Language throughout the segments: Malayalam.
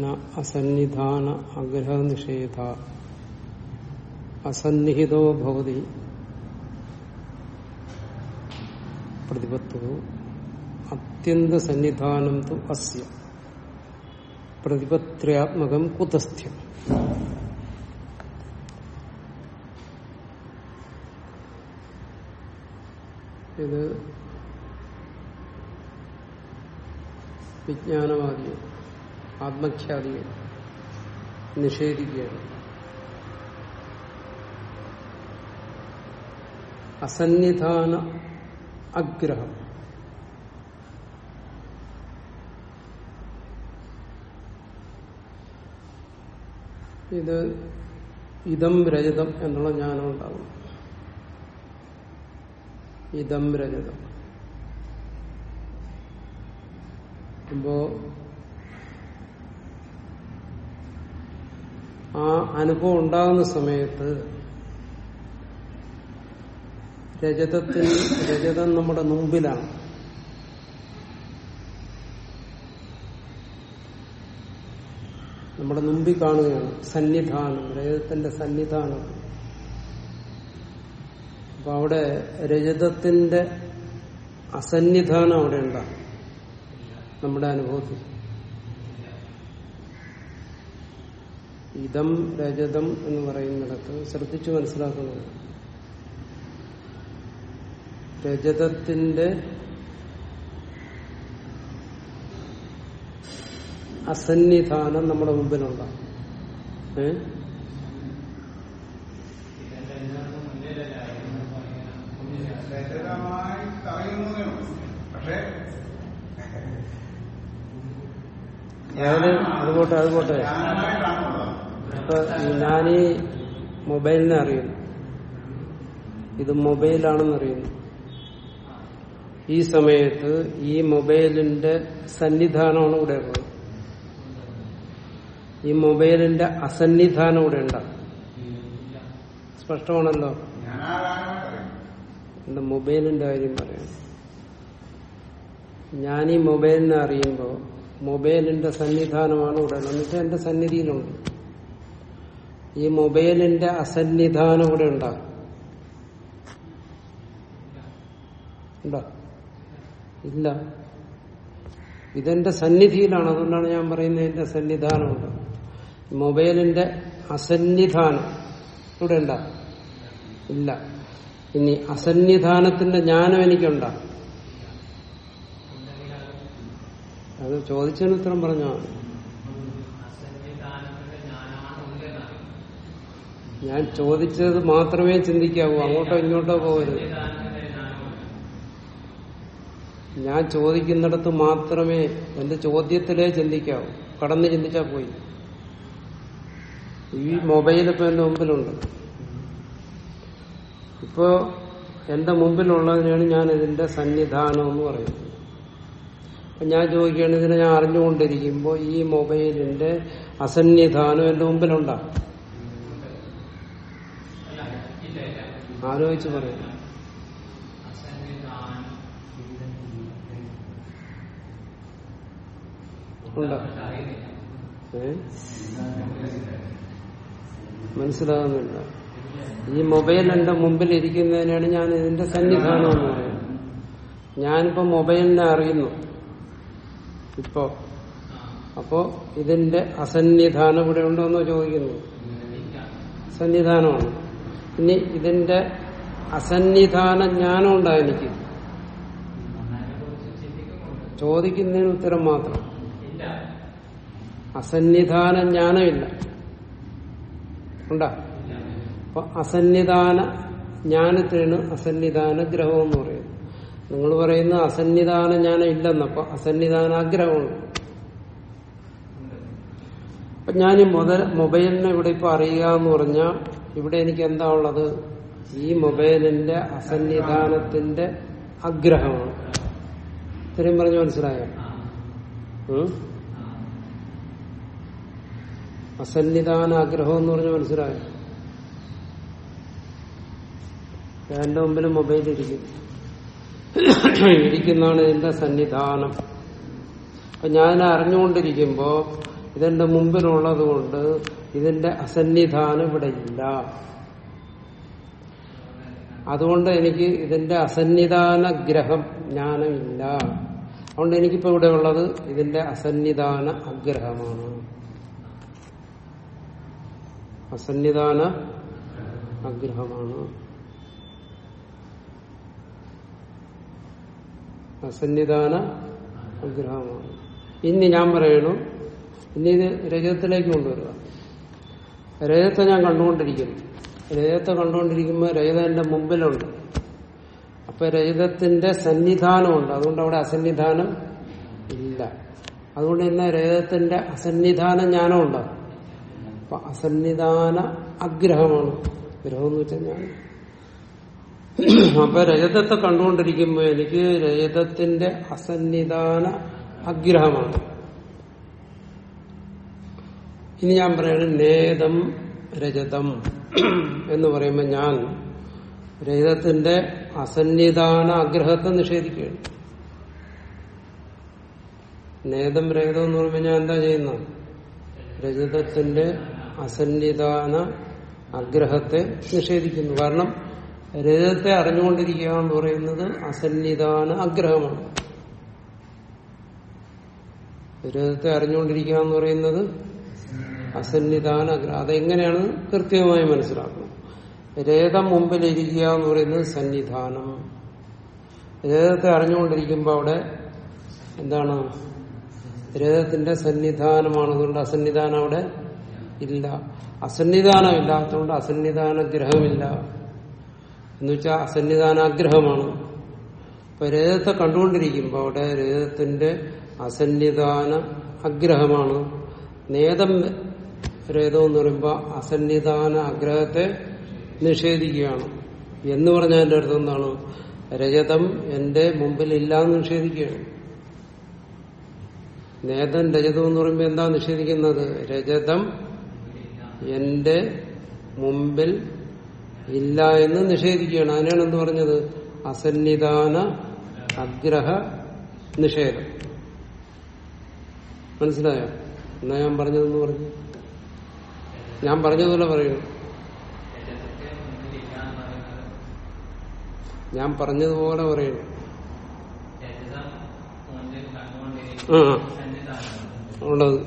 ന അസന്നിധാന അഗ്രഹനിഷേധ അസന്നിഹിതോ ഭവതി പ്രതിപത്തു അത്യന്ത സന്നിധാനം തു അസ്യ പ്രതിപത്ര്യാത്മകം കുതസ്ഥ്യം ഇത് വിജ്ഞാനവാദിയെ? ആത്മഖ്യാതിയെ നിഷേധിക്കുകയാണ്. അസന്നിധാന അഗ്രഹം. ഇത് ഇതം രജതം എന്നുള്ള ജ്ഞാനം ഉണ്ടാവും ഇതം രജതം. അപ്പോ ആ അനുഭവം ഉണ്ടാകുന്ന സമയത്ത് രജതത്തിന് രജതം നമ്മുടെ മുമ്പിലാണ്. നമ്മുടെ മുമ്പിൽ കാണുകയാണ് സന്നിധാനം രജതത്തിന്റെ സന്നിധാനം. അപ്പൊ അവിടെ രജതത്തിന്റെ അസന്നിധാനം അവിടെ ഉണ്ടാകും നമ്മുടെ അനുഭവത്തിൽ. ഇതം രജതം എന്ന് പറയുന്നിടത്ത് ശ്രദ്ധിച്ചു മനസ്സിലാക്കുന്നത്. രജതത്തിന്റെ അസന്നിധാനം നമ്മുടെ മുമ്പിലുണ്ടാകും ഏ? അതുപോട്ടെ അതുപോട്ടെ ഇപ്പൊ ഞാനീ മൊബൈലിനെ അറിയുന്നു. ഇത് മൊബൈലാണെന്ന് അറിയുന്നു. ഈ സമയത്ത് ഈ മൊബൈലിന്റെ സന്നിധാനമാണ് ഇവിടെ ഉള്ളത്. ഈ മൊബൈലിന്റെ അസന്നിധാനം ഇവിടെ ഉണ്ടാകും സ്പഷ്ടമാണല്ലോ? എന്റെ മൊബൈലിന്റെ കാര്യം പറയാം? ഞാൻ ഈ മൊബൈലിനെ അറിയുമ്പോൾ മൊബൈലിന്റെ സന്നിധാനമാണ് ഇവിടെ ഉള്ളത്. എന്നുവെച്ചാൽ എന്റെ സന്നിധിയിലുണ്ട്. ഈ മൊബൈലിന്റെ അസന്നിധാനം ഇവിടെ ഉണ്ടോ? ഇല്ല. ഇതെന്റെ സന്നിധിയിലാണ്. അതുകൊണ്ടാണ് ഞാൻ പറയുന്നത് എന്റെ സന്നിധാനമുണ്ട് മൊബൈലിന്റെ അസന്നിധാനം ഇവിടെ ഉണ്ടാ? ഇല്ല. ഇനി അസന്നിധാനത്തിന്റെ ജ്ഞാനം എനിക്കുണ്ടാ? അത് ചോദിച്ചതിന് ഉത്തരം പറഞ്ഞാൽ മതി ഞാൻ ചോദിച്ചത് മാത്രമേ ചിന്തിക്കാവൂ. അങ്ങോട്ടോ ഇങ്ങോട്ടോ പോകരുത്. ഞാൻ ചോദിക്കുന്നിടത്ത് മാത്രമേ എന്റെ ചോദ്യത്തിലേ ചിന്തിക്കാവൂ. കടന്ന് ചിന്തിച്ചാ പോയി. ഈ മൊബൈൽ ഇപ്പൊ എന്റെ മുമ്പിലുണ്ട്. ഇപ്പോ എന്റെ മുമ്പിലുള്ളതിനാണ് ഞാൻ ഇതിന്റെ സന്നിധാനം എന്ന് പറയുന്നത്. അപ്പൊ ഞാൻ ചോദിക്കുകയാണ് ഇതിനെ ഞാൻ അറിഞ്ഞുകൊണ്ടിരിക്കുമ്പോൾ ഈ മൊബൈലിന്റെ അസന്നിധാനം എന്റെ മുമ്പിലുണ്ടാ. ആലോചിച്ച് പറയാം. ഉണ്ടോ? ഏ? മനസ്സിലാകുന്നില്ല ഈ മൊബൈൽ എന്റെ മുമ്പിൽ ഇരിക്കുന്നതിനാണ് ഞാൻ ഇതിന്റെ സന്നിധാനം എന്ന് പറയുന്നത്. ഞാനിപ്പോ മൊബൈലിനെ അറിയുന്നു. ഇപ്പോ. അപ്പോ ഇതിന്റെ അസന്നിധാനം ഇവിടെ ഉണ്ടോ എന്ന് ചോദിക്കുന്നു. സന്നിധാനമാണ്. ഇനി ഇതിന്റെ അസന്നിധാന ജ്ഞാനം ഉണ്ടായിരിക്കും ചോദിക്കുന്നതിന് ഉത്തരം മാത്രം. അസന്നിധാന ജ്ഞാനമില്ല. ഉണ്ടാ? അപ്പൊ അസന്നിധാന ജ്ഞാനത്തിനാണ് അസന്നിധാന ഗ്രഹം എന്ന് പറയുന്നത് നിങ്ങൾ പറയുന്ന അസന്നിധാന ജ്ഞാനം ഇല്ലെന്നപ്പോ അസന്നിധാനാഗ്രഹമുണ്ട് അപ്പൊ ഞാൻ മൊബൈലിനെ ഇവിടെ ഇപ്പൊ അറിയുക എന്ന് പറഞ്ഞാൽ ഇവിടെ എനിക്ക് എന്താ ഉള്ളത്? ഈ മൊബൈലിന്റെ അസന്നിധാനത്തിന്റെ ആഗ്രഹമാണ്. ഇത്രയും പറഞ്ഞ് മനസ്സിലായോ? അസന്നിധാന ആഗ്രഹം എന്ന് പറഞ്ഞ് മനസ്സിലായോ? എന്റെ മുമ്പിൽ മൊബൈൽ ഇരിക്കും. ഇരിക്കുന്നതാണ് ഇതിന്റെ സന്നിധാനം. അപ്പൊ ഞാൻ അറിഞ്ഞുകൊണ്ടിരിക്കുമ്പോ ഇതെന്റെ മുമ്പിലുള്ളത് കൊണ്ട് ഇതിന്റെ അസന്നിധാനം ഇവിടെ ഇല്ല. അതുകൊണ്ട് എനിക്ക് ഇതിന്റെ അസന്നിധാന ഗ്രഹം ജ്ഞാനമില്ല. അതുകൊണ്ട് എനിക്കിപ്പോ ഇവിടെ ഉള്ളത് ഇതിന്റെ അസന്നിധാന അഗ്രഹമാണ്. അസന്നിധാന അഗ്രഹമാണ്. അസന്നിധാന അഗ്രഹമാണ്. ഇനി ഞാൻ പറയണു. ഇനി ഇത് രജതത്തിലേക്ക് കൊണ്ടുവരിക. രജത്തെ ഞാൻ കണ്ടുകൊണ്ടിരിക്കുന്നു. രജത്തെ കണ്ടുകൊണ്ടിരിക്കുമ്പോൾ രജത എന്റെ മുമ്പിലുണ്ട്. അപ്പൊ രജതത്തിന്റെ സന്നിധാനമുണ്ട്. അതുകൊണ്ട് അവിടെ അസന്നിധാനം ഇല്ല. അതുകൊണ്ട് ഇന്ന് രജതത്തിന്റെ അസന്നിധാന ജ്ഞാനം ഉണ്ടാകും അപ്പൊ അസന്നിധാന അഗ്രഹമാണ് ഗ്രഹം എന്ന് വെച്ചാൽ ഞാൻ. അപ്പൊ രജതത്തെ കണ്ടുകൊണ്ടിരിക്കുമ്പോൾ എനിക്ക് രജതത്തിന്റെ അസന്നിധാന അഗ്രഹമാണ് ഇനി ഞാൻ പറയുന്നത് നേതം രജതം എന്ന് പറയുമ്പോൾ ഞാൻ രജതത്തിന്റെ അസന്നിധാന ആഗ്രഹത്തെ നിഷേധിക്കുകയാണ്. നേതം രജതം എന്ന് പറയുമ്പോൾ ഞാൻ എന്താ ചെയ്യുന്ന രജതത്തിന്റെ അസന്നിധാന ആഗ്രഹത്തെ നിഷേധിക്കുന്നു. കാരണം രജതത്തെ അറിഞ്ഞുകൊണ്ടിരിക്കുക എന്ന് പറയുന്നത് അസന്നിധാന ആഗ്രഹമാണ്. രജതത്തെ അറിഞ്ഞുകൊണ്ടിരിക്കുക എന്ന് പറയുന്നത് അസന്നിധാന അതെങ്ങനെയാണ് കൃത്യമായി മനസ്സിലാക്കണം. രേതം മുമ്പിലിരിക്കുക എന്ന് പറയുന്നത് സന്നിധാനം. രേതത്തെ അറിഞ്ഞുകൊണ്ടിരിക്കുമ്പോൾ അവിടെ എന്താണ്? രേതത്തിന്റെ സന്നിധാനമാണ്. അതുകൊണ്ട് അസന്നിധാനം അവിടെ ഇല്ല. അസന്നിധാനം ഇല്ലാത്തതുകൊണ്ട് അസന്നിധാന ഗ്രഹമില്ല എന്ന് വെച്ചാൽ അസന്നിധാനാഗ്രഹമാണ്. അപ്പൊ രേതത്തെ കണ്ടുകൊണ്ടിരിക്കുമ്പോൾ അവിടെ രേതത്തിന്റെ അസന്നിധാന അഗ്രഹമാണ്. നേതം രേതം എന്ന് പറയുമ്പോൾ അസന്നിധാന ആഗ്രഹത്തെ നിഷേധിക്കുകയാണ്. എന്ന് പറഞ്ഞാൽ എന്റെ അർത്ഥം എന്താണ്? രജതം എന്റെ മുമ്പിൽ ഇല്ല എന്ന് നിഷേധിക്കുകയാണ്. നേതൻ രജതം എന്ന് പറയുമ്പോൾ എന്താ നിഷേധിക്കുന്നത്? രജതം എന്റെ മുമ്പിൽ ഇല്ല എന്ന് നിഷേധിക്കുകയാണ്. അതിനാണ് എന്ത് പറഞ്ഞത്? അസന്നിധാന അഗ്രഹ നിഷേധം. മനസ്സിലായോ? എന്നാ ഞാൻ പറഞ്ഞതെന്ന് പറഞ്ഞു. ഞാൻ പറഞ്ഞതുപോലെ പറയൂ. ഞാൻ പറഞ്ഞതുപോലെ പറയുന്നു ആ ഉള്ളത്.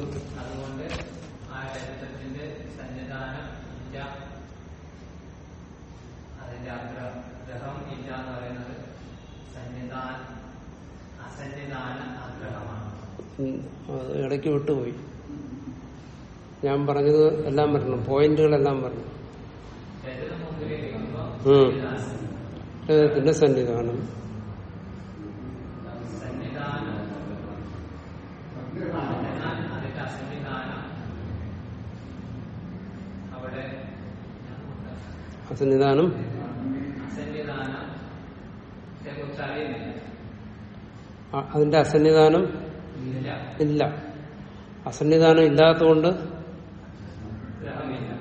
അത് ഇടയ്ക്ക് വിട്ടുപോയി. ഞാൻ പറഞ്ഞത് എല്ലാം വരണം. പോയിന്റുകളെല്ലാം വരണം. പിന്നെ. സന്നിധാനം. അസന്നിധാനം. അതിന്റെ അസന്നിധാനം ഇല്ല. അസന്നിധാനം ഇല്ലാത്തതുകൊണ്ട് ഗ്രഹമില്ല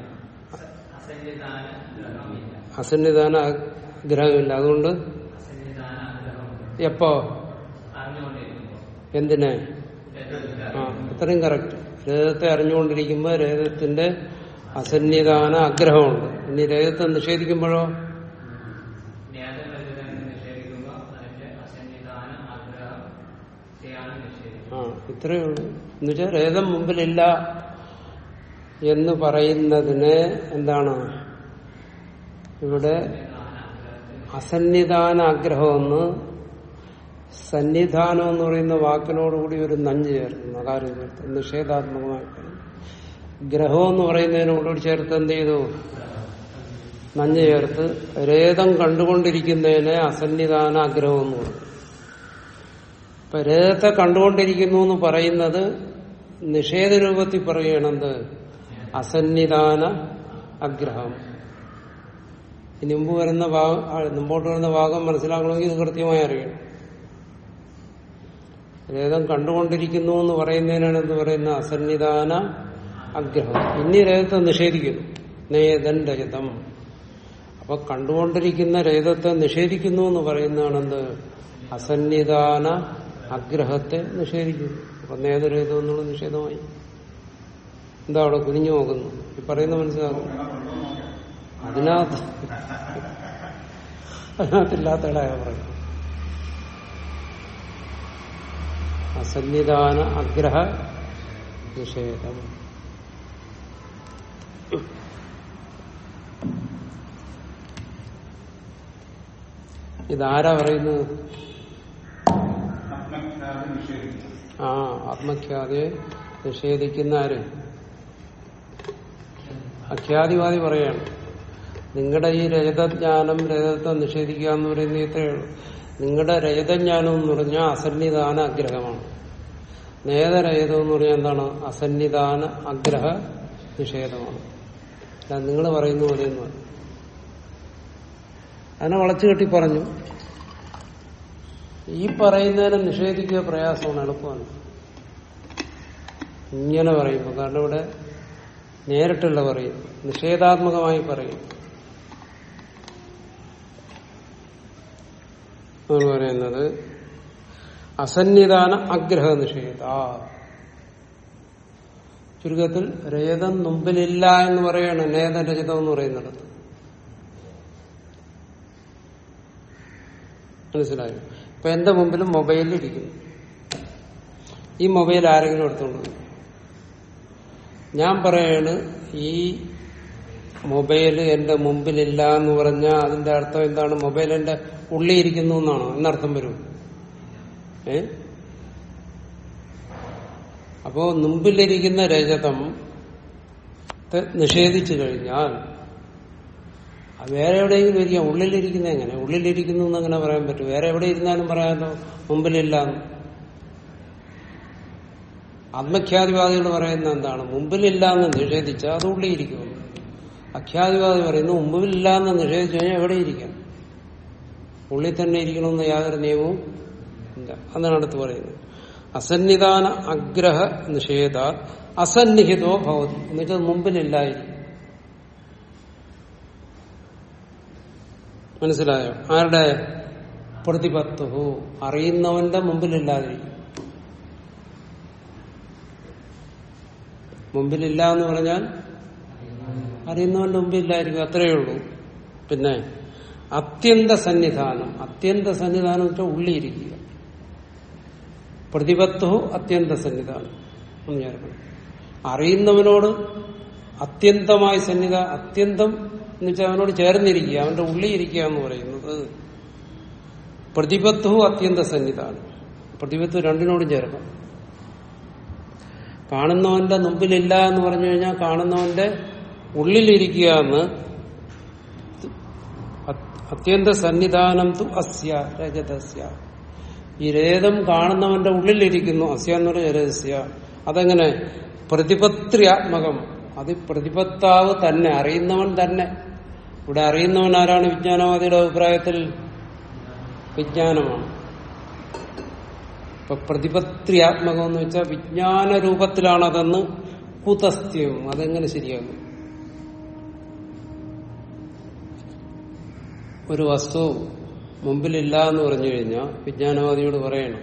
അസന്നിധാന ഗ്രഹമില്ല അസന്നിധാന ആഗ്രഹമില്ല അതുകൊണ്ട് എപ്പോ? എന്തിനെ? ആ ഇത്രയും കറക്റ്റ് രേതത്തെ അറിഞ്ഞുകൊണ്ടിരിക്കുമ്പോൾ രേതത്തിന്റെ അസന്നിധാന ആഗ്രഹമുണ്ട്. ഇനി രേതത്തെ നിഷേധിക്കുമ്പോഴോ? ആ ഇത്രയേ ഉള്ളൂ. എന്നുവെച്ചാൽ രേതം മുമ്പിലില്ല എന്ന് പറയുന്നതിന് എന്താണ്? ഇവിടെ അസന്നിധാന ആഗ്രഹമെന്ന് സന്നിധാനം എന്ന് പറയുന്ന വാക്കിനോടുകൂടി ഒരു നഞ്ച് ചേർക്കുന്നു. അകാരം ചേർത്ത് നിഷേധാത്മകമായിട്ട്. ഗ്രഹം എന്ന് പറയുന്നതിനോട് ചേർത്ത് എന്ത് ചെയ്തു? നഞ്ച് ചേർത്ത് രേതം കണ്ടുകൊണ്ടിരിക്കുന്നതിനെ അസന്നിധാന ആഗ്രഹം എന്ന് പറയും ഇപ്പൊ രേതത്തെ കണ്ടുകൊണ്ടിരിക്കുന്നു എന്ന് പറയുന്നത് നിഷേധ രൂപത്തിൽ പറയണത് അസന്നിധാന അഗ്രഹം. ഇനി മുമ്പ് വരുന്ന ഭാഗം മുമ്പോട്ട് വരുന്ന ഭാഗം മനസ്സിലാക്കണമെങ്കിൽ ഇത് കൃത്യമായി അറിയണം. രേതം കണ്ടുകൊണ്ടിരിക്കുന്നു എന്ന് പറയുന്നതിനാണ് എന്ത് പറയുന്ന അസന്നിധാന അഗ്രഹം ഇനി രേതത്തെ നിഷേധിക്കുന്നു. നേതൻ രഹിതം അപ്പൊ കണ്ടുകൊണ്ടിരിക്കുന്ന രേതത്തെ നിഷേധിക്കുന്നു എന്ന് പറയുന്നതാണ് എന്ത്? അസന്നിധാന അഗ്രഹത്തെ നിഷേധിക്കുന്നു. അപ്പൊ നേതരേതം എന്നുള്ള നിഷേധമായി. എന്താ അവിടെ കുനിഞ്ഞു നോക്കുന്നു. ഈ പറയുന്ന മനസ്സിലാകും. അതിനകത്ത് അതിനകത്തില്ലാത്ത ഇടയാ പറയുന്നത് അസന്നിധാന അഗ്രഹ നിഷേധം. ഇതാരാ പറയുന്നത്? ആ ആത്മഖ്യാതിയെ നിഷേധിക്കുന്ന ആര്? അഖ്യാതിവാദി പറയാണ് നിങ്ങളുടെ ഈ രജതജ്ഞാനം രജതത്വം നിഷേധിക്കുക എന്ന് പറയുന്നത് ഇത്രയേ നിങ്ങളുടെ രജതജ്ഞാനം എന്ന് പറഞ്ഞാൽ അസന്നിധാന ആഗ്രഹമാണ്. നേതരഹിതം എന്ന് പറഞ്ഞാൽ എന്താണ്? അസന്നിധാന ആഗ്രഹ നിഷേധമാണ്. നിങ്ങൾ പറയുന്ന പോലെയൊന്നും അതിനെ വളച്ചു കെട്ടി പറഞ്ഞു. ഈ പറയുന്നതിനെ നിഷേധിക്കുക പ്രയാസമാണ് എളുപ്പമാണ്. ഇങ്ങനെ പറയുമ്പോൾ കാരണം ഇവിടെ നേരിട്ടുള്ള പറയും. നിഷേധാത്മകമായി പറയും. എന്ന് പറയുന്നത് അസന്നിധാന അഗ്രഹ നിഷേധ ചുരുക്കത്തിൽ രജതം മുമ്പിലില്ല എന്ന് പറയാണ് നേത രജതം എന്ന് പറയുന്നിടത്ത് മനസ്സിലായോ? ഇപ്പൊ എന്റെ മുമ്പിലും മൊബൈലിൽ ഇരിക്കുന്നു. ഈ മൊബൈൽ ആരെങ്കിലും എടുത്തോണ്ട് ഞാൻ പറയാണ് ഈ മൊബൈൽ എന്റെ മുമ്പിലില്ല എന്ന് പറഞ്ഞാൽ അതിന്റെ അർത്ഥം എന്താണ്? മൊബൈൽ എന്റെ ഉള്ളിൽ ഇരിക്കുന്നു എന്നാണോ? എന്നർത്ഥം വരും. ഏ? അപ്പോ മുമ്പിലിരിക്കുന്ന രജതം നിഷേധിച്ചു കഴിഞ്ഞാൽ വേറെ എവിടെയെങ്കിലും ഇരിക്കാം? ഉള്ളിലിരിക്കുന്ന എങ്ങനെ? ഉള്ളിലിരിക്കുന്നു എന്ന് അങ്ങനെ പറയാൻ പറ്റും. വേറെ എവിടെ ഇരുന്നാലും പറയാമല്ലോ മുമ്പിലില്ല. ആത്മഖ്യാതിവാദികൾ പറയുന്ന എന്താണ്? മുമ്പിലില്ല എന്ന് നിഷേധിച്ചാൽ അത് ഉള്ളിയിരിക്കുന്നു. അഖ്യാതിവാദി പറയുന്നു മുമ്പില്ല എന്ന് നിഷേധിച്ചു കഴിഞ്ഞാൽ എവിടെ ഇരിക്കണം ഉള്ളിൽ തന്നെ ഇരിക്കണമെന്ന് യാതൊരു നിയമവും ഇല്ല. അതാണ് അടുത്ത് പറയുന്നത്. അസന്നിധാന അഗ്രഹ നിഷേധ അസന്നിഹിതോ ഭവതി. എന്നുവെച്ചാൽ മുമ്പിലില്ലായിരിക്കും. മനസ്സിലായോ? ആരുടെ? പ്രതിപത്തുഹു. അറിയുന്നവന്റെ മുമ്പിലില്ലാതിരിക്കും. മുമ്പിലില്ല എന്ന് പറഞ്ഞാൽ അറിയുന്നവന്റെ മുമ്പില്ലായിരിക്കും അത്രയേ ഉള്ളൂ. പിന്നെ അത്യന്ത സന്നിധാനം അത്യന്ത സന്നിധാനം വെച്ചാൽ ഉള്ളിയിരിക്കുക. പ്രതിപത്തോ അത്യന്ത സന്നിധാനം ചേർക്കണം അറിയുന്നവനോട് അത്യന്തമായി സന്നിധ അത്യന്തം എന്ന് വെച്ചാൽ അവനോട് ചേർന്നിരിക്കുക അവന്റെ ഉള്ളിയിരിക്കുക എന്ന് പറയുന്നത്. പ്രതിപത്വവും അത്യന്ത സന്നിധാനം. പ്രതിപത്വം രണ്ടിനോടും ചേർക്കാം. കാണുന്നവന്റെ മുമ്പിലില്ല എന്ന് പറഞ്ഞു കഴിഞ്ഞാൽ കാണുന്നവന്റെ ഉള്ളിലിരിക്കുക എന്ന് അത്യന്ത സന്നിധാനം തു അസ്യ രജതസ്യ. ഈ രേതം കാണുന്നവന്റെ ഉള്ളിലിരിക്കുന്നു. അസ്യ എന്ന് പറഞ്ഞ രഹസ്യ അതെങ്ങനെ? പ്രതിപത്രിയാത്മകം. അത് പ്രതിപത്താവ് തന്നെ അറിയുന്നവൻ തന്നെ. ഇവിടെ അറിയുന്നവൻ ആരാണ് വിജ്ഞാനവാദിയുടെ അഭിപ്രായത്തിൽ? വിജ്ഞാനമാണ്. ഇപ്പൊ പ്രതിപത്രിയാത്മകം എന്ന് വെച്ചാൽ വിജ്ഞാന രൂപത്തിലാണതെന്ന് കുതസ്ഥ്യം അതെങ്ങനെ ശരിയാകും? ഒരു വസ്തു മുമ്പിലില്ല എന്ന് പറഞ്ഞു കഴിഞ്ഞാൽ വിജ്ഞാനവാദിയോട് പറയണം.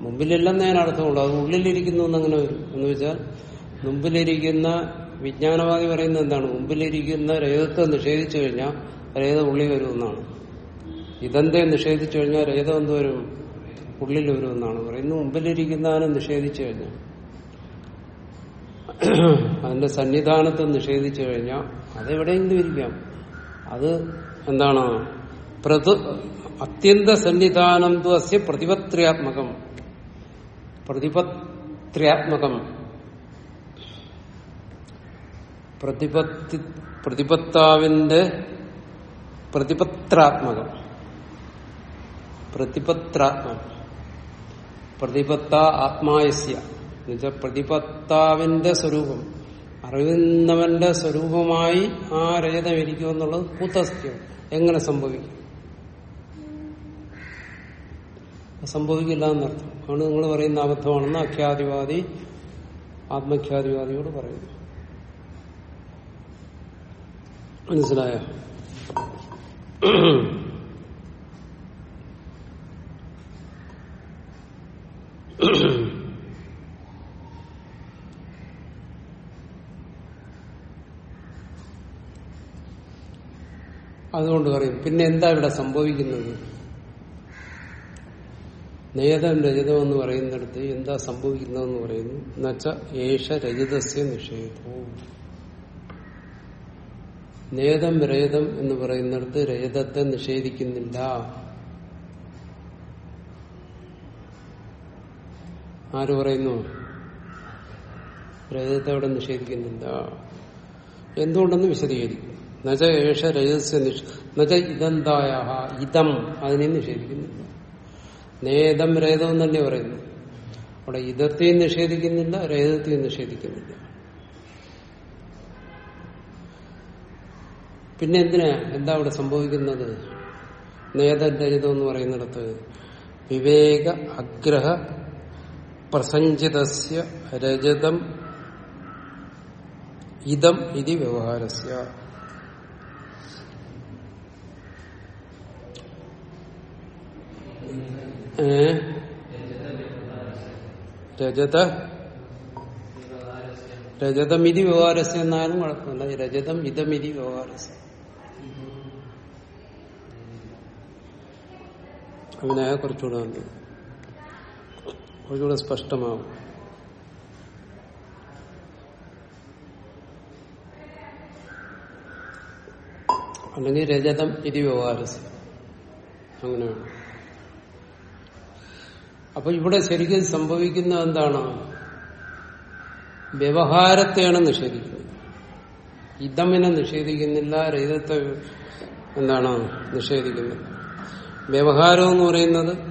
മുമ്പിലില്ലെന്ന് ഞാൻ അർത്ഥമുള്ളൂ. അത് ഉള്ളിലിരിക്കുന്നു എന്നങ്ങനെ വരും. എന്ന് വെച്ചാൽ മുമ്പിലിരിക്കുന്ന വിജ്ഞാനവാദി പറയുന്നത് എന്താണ്? മുമ്പിലിരിക്കുന്ന രേതത്തെ നിഷേധിച്ചു കഴിഞ്ഞാൽ രേത ഉള്ളിൽ വരുമെന്നാണ് ഇതെന്തേ നിഷേധിച്ചു കഴിഞ്ഞാൽ രേത എന്ത് വരും? ഉള്ളിൽ വരുമെന്നാണ് പറയുന്നത് മുമ്പിലിരിക്കുന്നതിനെ നിഷേധിച്ചു കഴിഞ്ഞാൽ. അതിന്റെ സന്നിധാനത്തെ നിഷേധിച്ചു കഴിഞ്ഞാൽ അതെവിടെയെങ്കിലും ഇരിക്കാം. അത് എന്താണ്? പ്രതു അത്യന്ത സന്നിധാനം അസ്യ പ്രതിപത്രിയാത്മകം. പ്രതിപത്രിയാത്മകം. പ്രതിപത്തി പ്രതിപത്താവിന്റെ പ്രതിപത്രാത്മകം. പ്രതിപത്രാത്മകം. പ്രതിപത്ത ആത്മായസ്യ. എന്നുവെച്ചാൽ പ്രതിപത്താവിന്റെ സ്വരൂപം. അറിയുന്നവന്റെ സ്വരൂപമായി ആ രജതം ഇരിക്കുമെന്നുള്ളത് കൂത്തസ്ഥ്യം എങ്ങനെ സംഭവിക്കും? സംഭവിക്കില്ല എന്നർത്ഥം. ആണ് നിങ്ങൾ പറയുന്ന അബദ്ധമാണെന്ന് അഖ്യാതിവാദി ആത്മഖ്യാതിവാദിയോട് പറയുന്നു. മനസ്സിലായോ? അതുകൊണ്ട് പറയും പിന്നെ എന്താ ഇവിടെ സംഭവിക്കുന്നത്? നേതം രചിതം എന്ന് പറയുന്നിടത്ത് എന്താ സംഭവിക്കുന്നതെന്ന് പറയുന്നു. എന്നുവെച്ച ഏഷ രചിതസ്യ നിഷേധവും നേതം രേതം എന്ന് പറയുന്നിടത്ത് രചിതത്തെ നിഷേധിക്കുന്നില്ല. ആര് പറയുന്നു? രചിതത്തെ അവിടെ നിഷേധിക്കുന്നില്ല. എന്തുകൊണ്ടെന്ന് വിശദീകരിക്കും. നജ ഏഷ രജസ്യ നിഷ നജ ഇതെന്തായ ഇതം. അതിനെ നിഷേധിക്കുന്നില്ല നേതം രേതം തന്നെ പറയുന്നു. അവിടെ ഇതത്തെയും നിഷേധിക്കുന്നില്ല രേതത്തെയും നിഷേധിക്കുന്നില്ല. പിന്നെ എന്തിനാ? എന്താ അവിടെ സംഭവിക്കുന്നത്? നേതം രഹിതം എന്ന് പറയുന്നിടത്ത് വിവേക അഗ്രഹ പ്രസഞ്ചിതസ്യ രജതം ഇതം ഇതി വ്യവഹാരസ്യ. ഏ? രജത? രജതമിതി വ്യവഹാരസ്യ എന്നാലും കുഴപ്പമില്ല രജതം ഇതമിതി വ്യവഹാരസ്യ. അങ്ങനെ കുറച്ചുകൂടെ ഉണ്ട് കുറച്ചുകൂടെ സ്പഷ്ടമാവും. അല്ലെങ്കിൽ രജതം ഇതി വ്യവഹാരസ്യ. അങ്ങനെയാണ്. അപ്പൊ ഇവിടെ ശരിക്കും സംഭവിക്കുന്ന എന്താണ്? വ്യവഹാരത്തെയാണ് നിഷേധിക്കുന്നത്. ഇതമിനെ നിഷേധിക്കുന്നില്ല രഹിതത്തെ എന്താണ് നിഷേധിക്കുന്നത്. വ്യവഹാരം എന്ന് പറയുന്നത്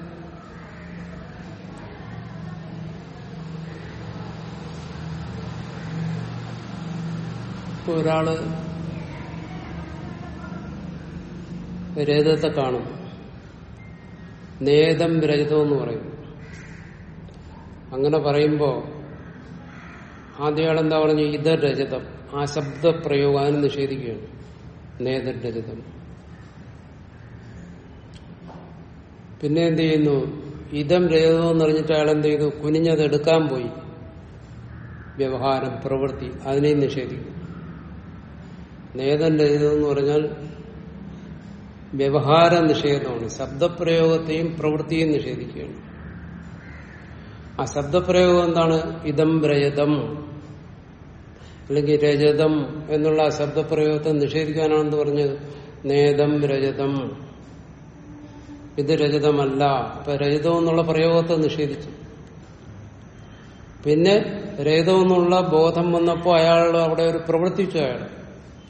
ഒരാൾ രേതത്തെ കാണും. നേതം രഹിതം എന്ന് പറയും. അങ്ങനെ പറയുമ്പോ ആദ്യ എന്താ പറഞ്ഞു? ഇത് രചിതം ആ ശബ്ദപ്രയോഗം അതിന് നിഷേധിക്കുകയാണ്. നേതരചിതം. പിന്നെ എന്ത് ചെയ്യുന്നു? ഇതം രചിതം എന്ന് പറഞ്ഞിട്ട് അയാൾ എന്ത് ചെയ്തു? കുനിഞ്ഞത് എടുക്കാൻ പോയി. വ്യവഹാരം പ്രവൃത്തി അതിനെയും നിഷേധിക്കും നേതം രചിതം എന്ന് പറഞ്ഞാൽ വ്യവഹാര നിഷേധമാണ്. ശബ്ദപ്രയോഗത്തെയും പ്രവൃത്തിയും നിഷേധിക്കുകയാണ്. ആ ശബ്ദപ്രയോഗം എന്താണ്? ഇതം രജതം. അല്ലെങ്കിൽ രജതം എന്നുള്ള ആ ശബ്ദപ്രയോഗത്തെ നിഷേധിക്കാനാണെന്ന് പറഞ്ഞത് നേതം രജതം. ഇത് രജതമല്ല. ഇപ്പൊ രജതം എന്നുള്ള പ്രയോഗത്തെ നിഷേധിച്ചു. പിന്നെ രജതം എന്നുള്ള ബോധം വന്നപ്പോൾ അയാൾ അവിടെ ഒരു പ്രവർത്തിച്ചു അയാൾ.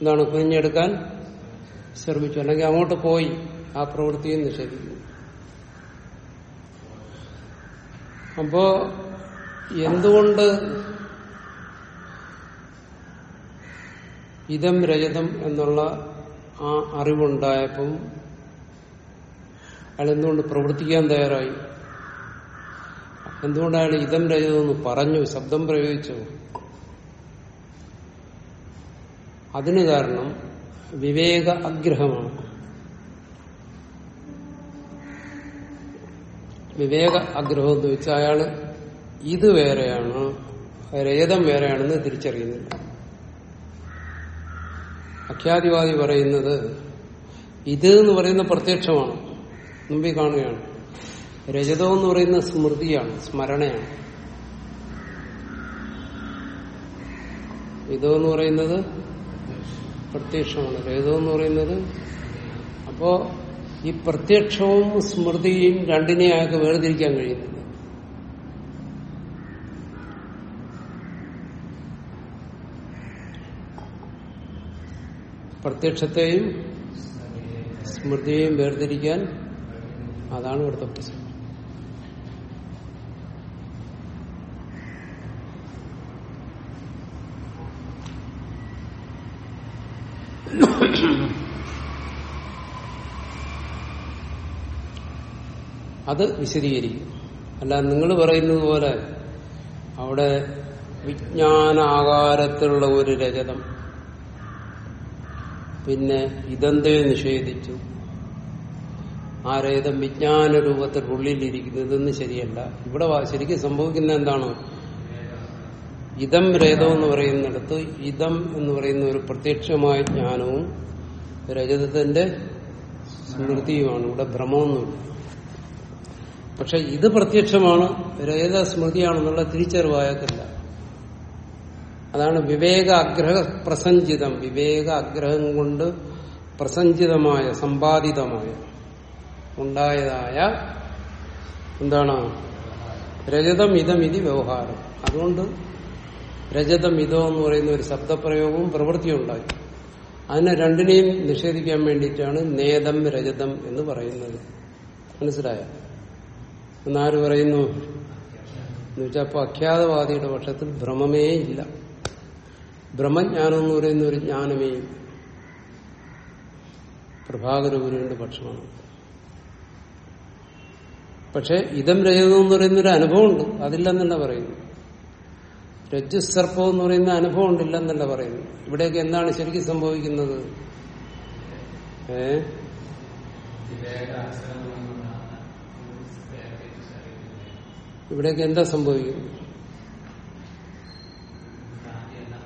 എന്താണ്? കുഞ്ഞെടുക്കാൻ ശ്രമിച്ചു. അല്ലെങ്കിൽ അങ്ങോട്ട് പോയി ആ പ്രവൃത്തിയും നിഷേധിക്കുന്നു. അപ്പോ എന്തുകൊണ്ട് ഇതം രജതം എന്നുള്ള ആ അറിവുണ്ടായപ്പം അയാൾ എന്തുകൊണ്ട് പ്രവർത്തിക്കാൻ തയ്യാറായി? എന്തുകൊണ്ട് അയാൾ ഇതം എന്ന് പറഞ്ഞു ശബ്ദം പ്രയോഗിച്ചു? അതിന് കാരണം വിവേക അഗ്രഹമാണ്. വിവേക ആഗ്രഹം എന്ന് വെച്ചാൽ അയാൾ ഇത് വേറെയാണ് രജതം വേറെയാണെന്ന് തിരിച്ചറിയുന്നില്ല. അഖ്യാതിവാദി പറയുന്നത് ഇത് എന്ന് പറയുന്ന പ്രത്യക്ഷമാണ്. മുമ്പിൽ കാണുകയാണ്. രജതം എന്ന് പറയുന്ന സ്മൃതിയാണ് സ്മരണയാണ്. ഇതെന്ന് പറയുന്നത് പ്രത്യക്ഷമാണ്. രജതം എന്ന് പറയുന്നത് അപ്പോ ഈ പ്രത്യക്ഷവും സ്മൃതിയും രണ്ടിനെ അയാൾക്ക് വേർതിരിക്കാൻ കഴിയുന്നില്ല. പ്രത്യക്ഷത്തെയും സ്മൃതിയെയും വേർതിരിക്കാൻ അതാണ് ഇവിടുത്തെ പ്രശ്നം. അത് വിശദീകരിക്കും. അല്ല നിങ്ങൾ പറയുന്നത് പോലെ അവിടെ വിജ്ഞാനാകാരത്തിലുള്ള ഒരു രജതം പിന്നെ ഇതെന്തേ നിഷേധിച്ചു? ആ രഹിതം വിജ്ഞാന രൂപത്തിൽ ഉള്ളിലിരിക്കുന്നു. ഇതൊന്നും ശരിയല്ല. ഇവിടെ ശരിക്കും സംഭവിക്കുന്ന എന്താണ്? ഇതം രേതം എന്ന് പറയുന്നിടത്ത് ഇതം എന്ന് പറയുന്ന ഒരു പ്രത്യക്ഷമായ ജ്ഞാനവും രജതത്തിന്റെ സ്മൃതിയുമാണ്. ഇവിടെ ഭ്രമമൊന്നുമില്ല. പക്ഷെ ഇത് പ്രത്യക്ഷമാണ് രേത സ്മൃതിയാണെന്നുള്ള തിരിച്ചറിവായത്തില്ല. അതാണ് വിവേക അഗ്രഹ പ്രസഞ്ചിതം. വിവേക അഗ്രഹം കൊണ്ട് പ്രസഞ്ചിതമായ സമ്പാദിതമായ ഉണ്ടായതായ എന്താണ്? രജതം ഇതം ഇതി വ്യവഹാരം. അതുകൊണ്ട് രജതം ഇതോ എന്ന് പറയുന്ന ഒരു ശബ്ദപ്രയോഗവും പ്രവൃത്തിയും ഉണ്ടായി. അതിനെ രണ്ടിനെയും നിഷേധിക്കാൻ വേണ്ടിയിട്ടാണ് നേതം രജതം എന്ന് പറയുന്നത്. മനസ്സിലായോ? എന്നാര് പറയുന്നു? എന്നുവെച്ചാൽ അപ്പൊ അഖ്യാതവാദിയുടെ പക്ഷത്തിൽ ഭ്രമമേ ഇല്ല. ബ്രഹ്മജ്ഞാനം എന്ന് പറയുന്ന ഒരു ജ്ഞാനമേ. പ്രഭാകര ഗുരുവിന്റെ പക്ഷമാണ്. പക്ഷെ ഇതം രജതം എന്ന് പറയുന്ന ഒരു അനുഭവമുണ്ട്. അതില്ലെന്നല്ല പറയുന്നു രജ്ജുസർപ്പം എന്ന് പറയുന്ന അനുഭവം ഉണ്ടില്ലെന്നല്ല പറയുന്നു ഇവിടെയൊക്കെ എന്താണ് ശരിക്കും സംഭവിക്കുന്നത്? ഏ? ഇവിടെയൊക്കെ എന്താ സംഭവിക്കുന്നത്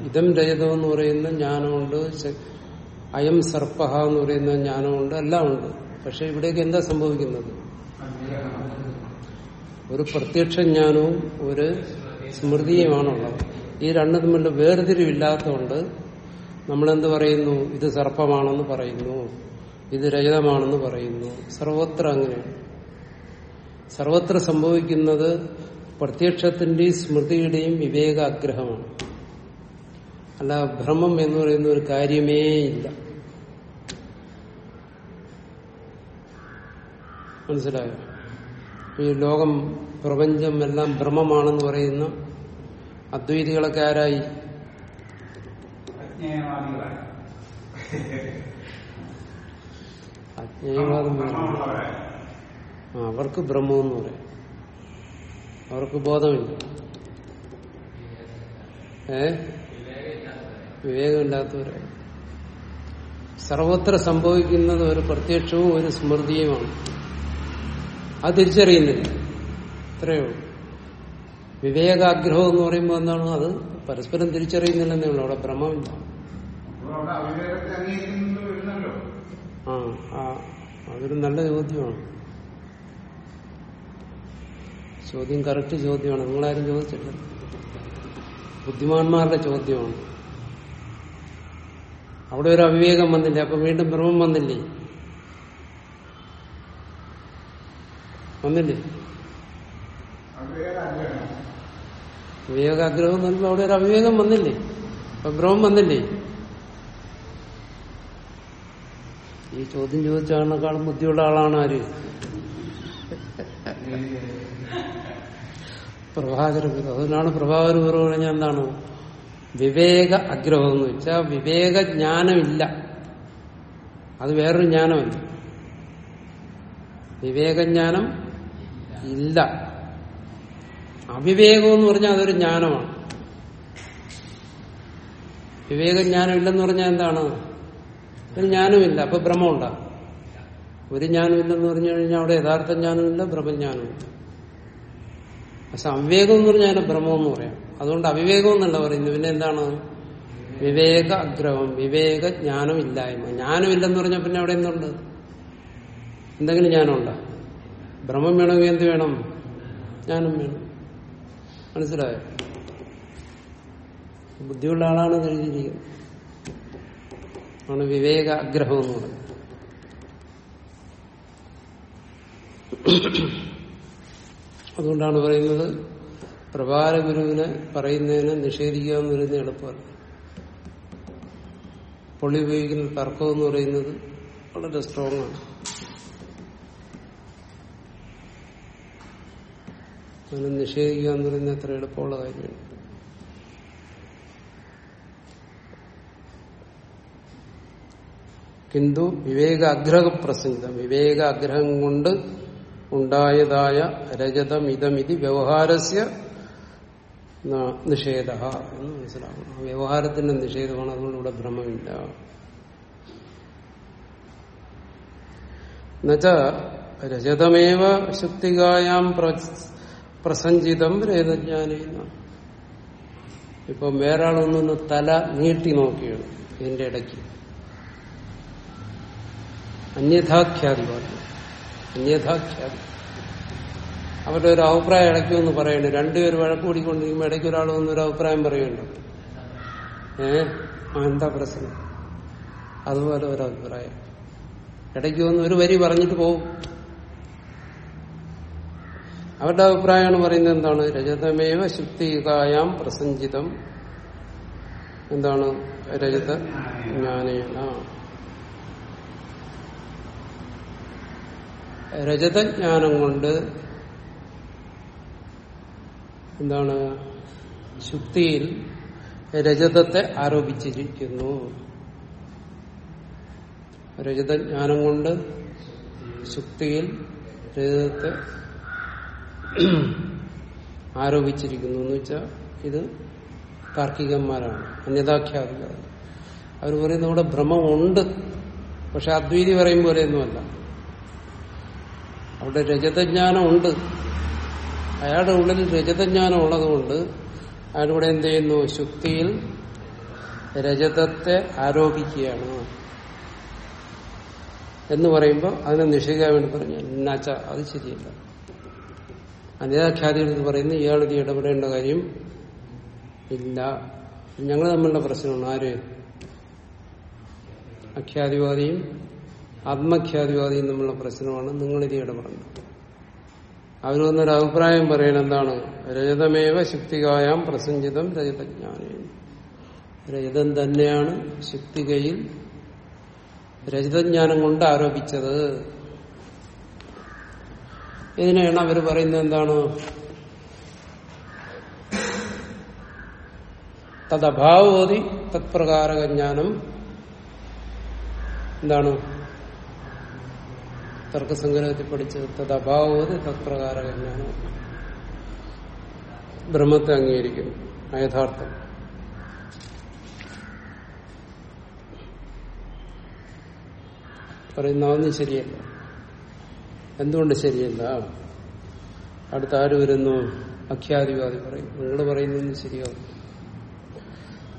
ഇതം രജതം എന്ന് പറയുന്ന ജ്ഞാനമുണ്ട് അയം സർപ്പഹ എന്ന് പറയുന്ന ജ്ഞാനമുണ്ട് എല്ലാം ഉണ്ട് പക്ഷെ ഇവിടേക്ക് എന്താ സംഭവിക്കുന്നത്? ഒരു പ്രത്യക്ഷ ജ്ഞാനവും ഒരു സ്മൃതിയുമാണുള്ളത്. ഈ രണ്ടു തമ്മിലുള്ള വേർതിരിവില്ലാത്തതുകൊണ്ട് നമ്മളെന്ത് പറയുന്നു? ഇത് സർപ്പമാണെന്ന് പറയുന്നു. ഇത് രജതമാണെന്ന് പറയുന്നു. സർവത്ര അങ്ങനെയാണ് സർവത്ര സംഭവിക്കുന്നത് പ്രത്യക്ഷത്തിന്റെയും സ്മൃതിയുടെയും വിവേക ആഗ്രഹമാണ് അല്ല ഭ്രമം എന്ന് പറയുന്ന ഒരു കാര്യമേ ഇല്ല. മനസ്സിലായോ? ഈ ലോകം പ്രപഞ്ചം എല്ലാം ഭ്രമമാണെന്ന് പറയുന്ന അദ്വൈതികളൊക്കെ ആരായി? അജ്ഞേയവാദം അവർക്ക് ബ്രഹ്മം എന്ന് പറയാം. അവർക്ക് ബോധമില്ല. ഏ? വിവേകമില്ലാത്തവരെ. സർവത്ര സംഭവിക്കുന്നത് ഒരു പ്രത്യക്ഷവും ഒരു സ്മൃതിയുമാണ്. അത് തിരിച്ചറിയുന്നില്ല. ഇത്രയേ ഉള്ളൂ. വിവേകാഗ്രഹം എന്ന് പറയുമ്പോൾ എന്താണ്? അത് പരസ്പരം തിരിച്ചറിയുന്നില്ലെന്നേ ഉള്ളൂ. അവിടെ ഭ്രമമില്ല ആ അതൊരു നല്ല ചോദ്യമാണ്. ചോദ്യം കറക്റ്റ് ചോദ്യമാണ്. നിങ്ങളാരും ചോദിച്ചില്ല ബുദ്ധിമാന്മാരുടെ ചോദ്യമാണ്. അവിടെ ഒരു അവിവേകം വന്നില്ല? അപ്പൊ വീണ്ടും ഭ്രമം വന്നില്ലേ? വന്നില്ലേ? വിവേകാഗ്രഹം പറയുമ്പോൾ അവിടെ ഒരു അവിവേകം വന്നില്ലേ? അപ്പൊ ഭ്രമം വന്നില്ലേ? ഈ ചോദ്യം ചോദിച്ച ആളിനേക്കാളും ബുദ്ധിയുള്ള ആളാണ് ആര്? പ്രഭാകര ഗുരു അതുകൊണ്ടാണ് പ്രഭാകര ഗുരു പറഞ്ഞാൽ എന്താണ്? വിവേക അഗ്രഹം എന്ന് വെച്ചാൽ വിവേക ജ്ഞാനമില്ല. അത് വേറൊരു ജ്ഞാനമല്ല. വിവേകജ്ഞാനം ഇല്ല. അവിവേകം എന്ന് പറഞ്ഞാൽ അതൊരു ജ്ഞാനമാണ്. വിവേകജ്ഞാനം ഇല്ലെന്ന് പറഞ്ഞാൽ എന്താണ്? ഒരു ജ്ഞാനമില്ല. അപ്പൊ ഭ്രമമുണ്ടാകും ഒരു ജ്ഞാനമില്ലെന്ന് പറഞ്ഞു കഴിഞ്ഞാൽ അവിടെ യഥാർത്ഥ ജ്ഞാനമില്ല ബ്രഹ്മജ്ഞാനമില്ല പക്ഷെ അവിവേകം എന്ന് പറഞ്ഞാൽ ഭ്രമം എന്ന് പറയാം. അതുകൊണ്ട് അവിവേകം എന്നല്ല പറയുന്നത്. പിന്നെ എന്താണ്? വിവേക അഗ്രഹം വിവേക ജ്ഞാനമില്ലായ്മ. ജ്ഞാനമില്ലെന്ന് പറഞ്ഞാൽ പിന്നെ അവിടെ എന്തുണ്ട്? എന്തെങ്കിലും ജ്ഞാനമുണ്ടോ? ഭ്രമം വേണമെങ്കിൽ എന്ത് വേണം? ജ്ഞാനം വേണം. മനസ്സിലായോ? ബുദ്ധിയുള്ള ആളാണ് കഴിഞ്ഞിരിക്കുന്നത് ആണ് വിവേക അഗ്രഹം എന്ന് പറയുന്നത്. അതുകൊണ്ടാണ് പറയുന്നത് പ്രഭാര ഗുരുവിനെ പറയുന്നതിനെ നിഷേധിക്കുക എന്ന് എളുപ്പമല്ല. പൊള്ളി ഉപയോഗിക്കുന്ന തർക്കം എന്ന് പറയുന്നത് വളരെ സ്ട്രോങ് ആണ്. അതിനെ നിഷേധിക്കുക എന്ന് പറയുന്നത് അത്ര എളുപ്പമുള്ള കാര്യമാണ് കിന്തു വിവേകാഗ്രഹ പ്രസംഗിതം വിവേകാഗ്രഹം കൊണ്ട് ഉണ്ടായതായ രജതം ഇതമിതി വ്യവഹാരസ്യ നിഷേധ എന്ന് മനസ്സിലാക്കണം വ്യവഹാരത്തിന്റെ നിഷേധമാണ്. അതുകൊണ്ട് ഇവിടെ ഭ്രമമില്ല. എന്നുവെച്ച രജതമേവ ശുക്തികായാം പ്ര- പ്രസഞ്ചിതം രേതജ്ഞാനീന. ഇപ്പൊ വേറെ തല നീട്ടി നോക്കിയാണ് ഇതിന്റെ ഇടയ്ക്ക്. അന്യഥാഖ്യാതിവാദി അന്യഥാഖ്യാതി അവരുടെ ഒരു അഭിപ്രായം ഇടയ്ക്കുമെന്ന് എന്ന് പറയണേ രണ്ടുപേർ വഴക്ക് കൂടിക്കൊണ്ടിരിക്കുമ്പോൾ ഇടയ്ക്ക് ഒരാൾ വന്നൊരു അഭിപ്രായം പറയുന്നുണ്ട് ഏ? എന്താ പ്രശ്നം? അതുപോലെ ഒരു അഭിപ്രായം. ഇടയ്ക്ക് വന്ന് ഒരു വരി പറഞ്ഞിട്ട് പോകും അവരുടെ അഭിപ്രായമാണ് പറയുന്നത് എന്താണ്? രജതമേവ ശുക്തികായാം പ്രസഞ്ചിതം. എന്താണ് രജത? ജ്ഞാനേന രജതജ്ഞാനം കൊണ്ട് എന്താണ് ശുക്തിയിൽ രജതത്തെ ആരോപിച്ചിരിക്കുന്നു. രജതജ്ഞാനം കൊണ്ട് ശുക്തിയിൽ രജതത്തെ ആരോപിച്ചിരിക്കുന്നു എന്ന് വെച്ചാൽ ഇത് താർക്കികന്മാരാണ് അന്യതാഖ്യാതികൾ അവർ പറയുന്നത് ഇവിടെ ഭ്രമമുണ്ട്. പക്ഷെ അദ്വൈതി പറയും പോലെയൊന്നുമല്ല. അവിടെ രജതജ്ഞാനം ഉണ്ട് അയാളുടെ ഉള്ളിൽ രജതജ്ഞാനം ഉള്ളതുകൊണ്ട് അയാളിവിടെ എന്ത് ചെയ്യുന്നു? ശുക്തിയിൽ രജതത്തെ ആരോപിക്കുകയാണ്. എന്ന് പറയുമ്പോൾ അതിനെ നിഷേധിക്കാൻ വേണ്ടി പറഞ്ഞു എന്നാച്ച അത് ശരിയല്ല. അനിതാഖ്യാതികൾ പറയുന്നു ഇയാളിത് ഇടപെടേണ്ട കാര്യം ഇല്ല. ഞങ്ങൾ തമ്മിലുള്ള പ്രശ്നമാണ് ആര്? അഖ്യാതിവാദിയും ആത്മഖ്യാതിവാദിയും തമ്മിലുള്ള പ്രശ്നമാണ്. നിങ്ങളിത് പറഞ്ഞത് അവർ വന്നൊരു അഭിപ്രായം പറയണ. എന്താണ്? രജതമേവ ശക്തികായാം പ്രസഞ്ചിതം രജതജ്ഞാനം രജതം തന്നെയാണ് ശക്തികയിൽ രജതജ്ഞാനം കൊണ്ട് ആരോപിച്ചത്. ഇതിനെയാണ് അവർ പറയുന്നത് എന്താണ്? തദഭാവോതി തത്പ്രകാരക ജ്ഞാനം എന്താണ്? തർക്കസംഗ്രഹത്തിൽ പഠിച്ചത് തദ്ഭാവത് തത്പ്രകാരം എന്നാണ് ബ്രഹ്മത്തെ അംഗീകരിക്കുന്നു യഥാർത്ഥം. പറയുന്ന അതൊന്നും ശരിയല്ല. എന്തുകൊണ്ട് ശരിയല്ല? അടുത്ത ആര് വരുന്നു? അഖ്യാതിവാദി പറയും. നിങ്ങൾ പറയുന്നൊന്നും ശരിയാവും